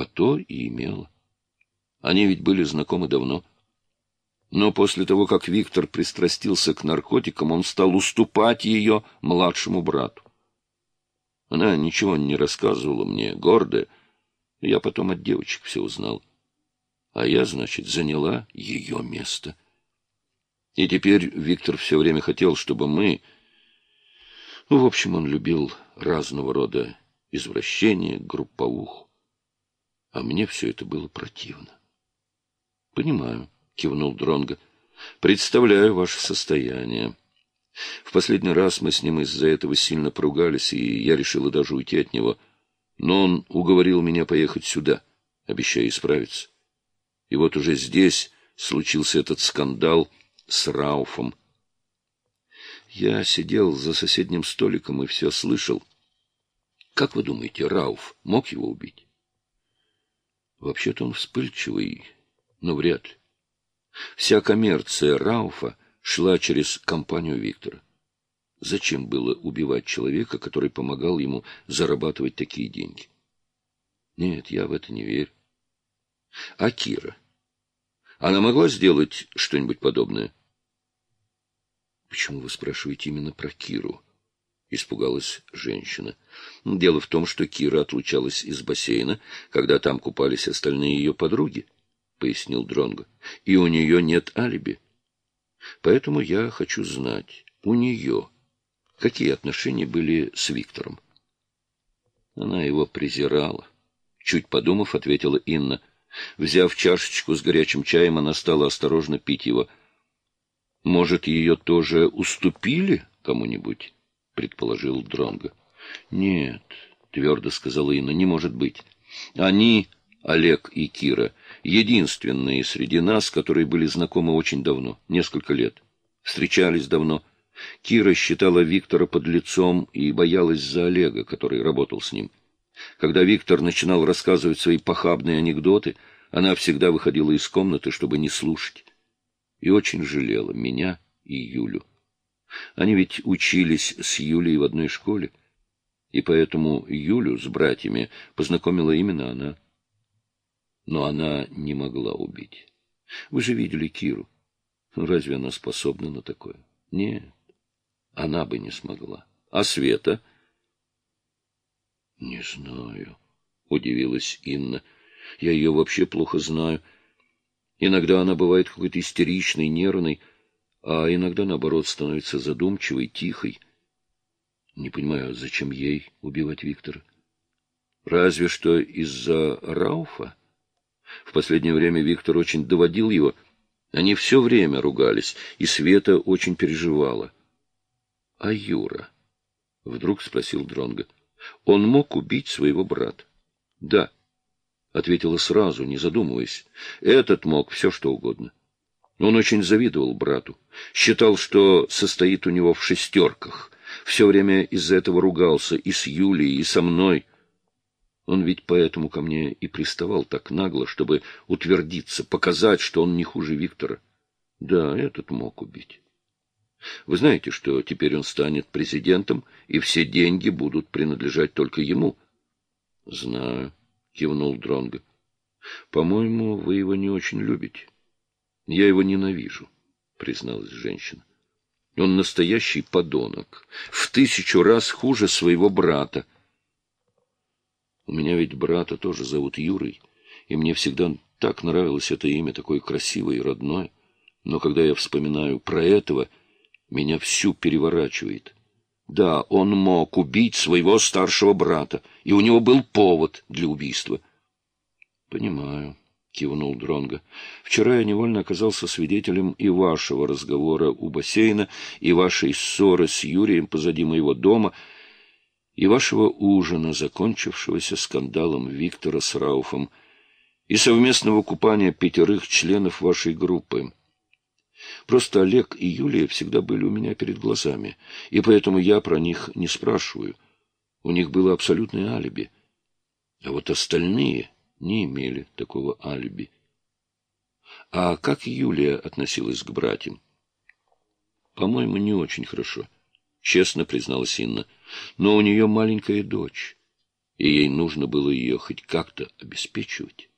А то и имела. Они ведь были знакомы давно. Но после того, как Виктор пристрастился к наркотикам, он стал уступать ее младшему брату. Она ничего не рассказывала мне, гордая. Я потом от девочек все узнал. А я, значит, заняла ее место. И теперь Виктор все время хотел, чтобы мы... Ну, в общем, он любил разного рода извращения, групповуху. А мне все это было противно. — Понимаю, — кивнул Дронго. Представляю ваше состояние. В последний раз мы с ним из-за этого сильно поругались, и я решила даже уйти от него. Но он уговорил меня поехать сюда, обещая исправиться. И вот уже здесь случился этот скандал с Рауфом. Я сидел за соседним столиком и все слышал. Как вы думаете, Рауф мог его убить? Вообще-то он вспыльчивый, но вряд ли. Вся коммерция Рауфа шла через компанию Виктора. Зачем было убивать человека, который помогал ему зарабатывать такие деньги? Нет, я в это не верю. А Кира? Она могла сделать что-нибудь подобное? Почему вы спрашиваете именно про Киру? Испугалась женщина. Дело в том, что Кира отлучалась из бассейна, когда там купались остальные ее подруги, пояснил Дронго. И у нее нет алиби. Поэтому я хочу знать, у нее какие отношения были с Виктором. Она его презирала. Чуть подумав, ответила Инна. Взяв чашечку с горячим чаем, она стала осторожно пить его. «Может, ее тоже уступили кому-нибудь?» — предположил Дронго. «Нет», — твердо сказала Инна, — «не может быть. Они, Олег и Кира, единственные среди нас, которые были знакомы очень давно, несколько лет. Встречались давно. Кира считала Виктора под лицом и боялась за Олега, который работал с ним. Когда Виктор начинал рассказывать свои похабные анекдоты, она всегда выходила из комнаты, чтобы не слушать. И очень жалела меня и Юлю. Они ведь учились с Юлей в одной школе, и поэтому Юлю с братьями познакомила именно она. Но она не могла убить. Вы же видели Киру. Разве она способна на такое? Нет, она бы не смогла. А Света? Не знаю, удивилась Инна. Я ее вообще плохо знаю. Иногда она бывает какой-то истеричной, нервной, а иногда, наоборот, становится задумчивой, тихой. Не понимаю, зачем ей убивать Виктора? Разве что из-за Рауфа? В последнее время Виктор очень доводил его. Они все время ругались, и Света очень переживала. — А Юра? — вдруг спросил Дронга. Он мог убить своего брата. — Да, — ответила сразу, не задумываясь. Этот мог все, что угодно. Он очень завидовал брату, считал, что состоит у него в шестерках. Все время из-за этого ругался и с Юлией, и со мной. Он ведь поэтому ко мне и приставал так нагло, чтобы утвердиться, показать, что он не хуже Виктора. Да, этот мог убить. Вы знаете, что теперь он станет президентом, и все деньги будут принадлежать только ему? — Знаю, — кивнул Дронго. — По-моему, вы его не очень любите. — Я его ненавижу, — призналась женщина. — Он настоящий подонок, в тысячу раз хуже своего брата. У меня ведь брата тоже зовут Юрой, и мне всегда так нравилось это имя, такое красивое и родное. Но когда я вспоминаю про этого меня всю переворачивает. Да, он мог убить своего старшего брата, и у него был повод для убийства. — Понимаю, — кивнул Дронго. Вчера я невольно оказался свидетелем и вашего разговора у бассейна, и вашей ссоры с Юрием позади моего дома, и вашего ужина, закончившегося скандалом Виктора с Рауфом, и совместного купания пятерых членов вашей группы. Просто Олег и Юлия всегда были у меня перед глазами, и поэтому я про них не спрашиваю. У них было абсолютное алиби. А вот остальные не имели такого алиби. А как Юлия относилась к братьям? По-моему, не очень хорошо, честно призналась Инна. Но у нее маленькая дочь. и ей нужно было ее хоть как-то обеспечивать.